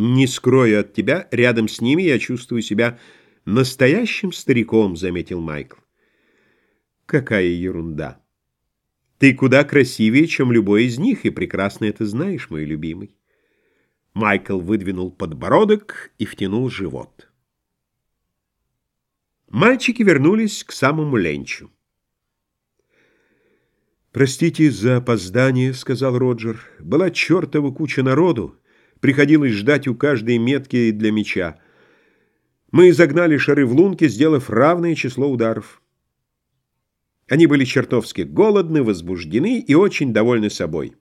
«Не скрою от тебя, рядом с ними я чувствую себя настоящим стариком», — заметил Майкл. «Какая ерунда! Ты куда красивее, чем любой из них, и прекрасно это знаешь, мой любимый». Майкл выдвинул подбородок и втянул живот. Мальчики вернулись к самому ленчу. «Простите за опоздание», — сказал Роджер. «Была чертова куча народу. Приходилось ждать у каждой метки для мяча. Мы загнали шары в лунки, сделав равное число ударов». Они были чертовски голодны, возбуждены и очень довольны собой.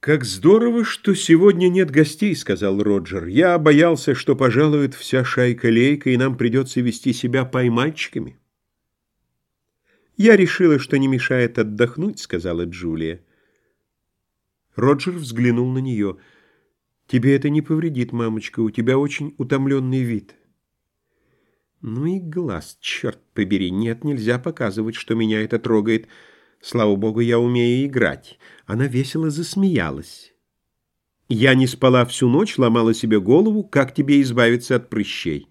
«Как здорово, что сегодня нет гостей», — сказал Роджер. «Я боялся, что пожалует вся шайка-лейка, и нам придется вести себя поймальчиками». «Я решила, что не мешает отдохнуть», — сказала Джулия. Роджер взглянул на нее. «Тебе это не повредит, мамочка, у тебя очень утомленный вид». «Ну и глаз, черт побери, нет, нельзя показывать, что меня это трогает». Слава богу, я умею играть. Она весело засмеялась. Я не спала всю ночь, ломала себе голову, как тебе избавиться от прыщей.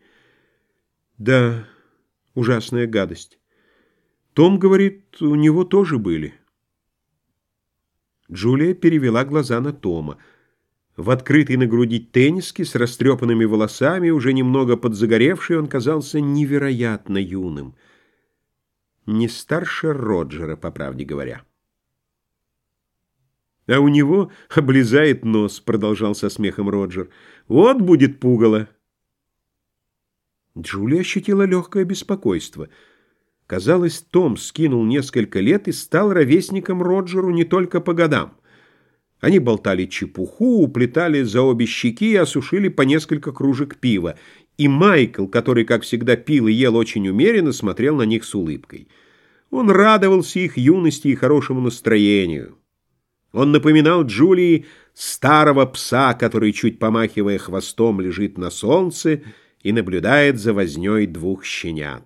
Да, ужасная гадость. Том говорит, у него тоже были. Джулия перевела глаза на Тома. В открытой на груди тенниске с растрепанными волосами, уже немного подзагоревший, он казался невероятно юным — не старше Роджера, по правде говоря. «А у него облизает нос», — продолжал со смехом Роджер. «Вот будет пугало». Джулия ощутила легкое беспокойство. Казалось, Том скинул несколько лет и стал ровесником Роджеру не только по годам. Они болтали чепуху, уплетали за обе щеки и осушили по несколько кружек пива. И Майкл, который, как всегда, пил и ел очень умеренно, смотрел на них с улыбкой. Он радовался их юности и хорошему настроению. Он напоминал Джулии старого пса, который, чуть помахивая хвостом, лежит на солнце и наблюдает за вознёй двух щенят.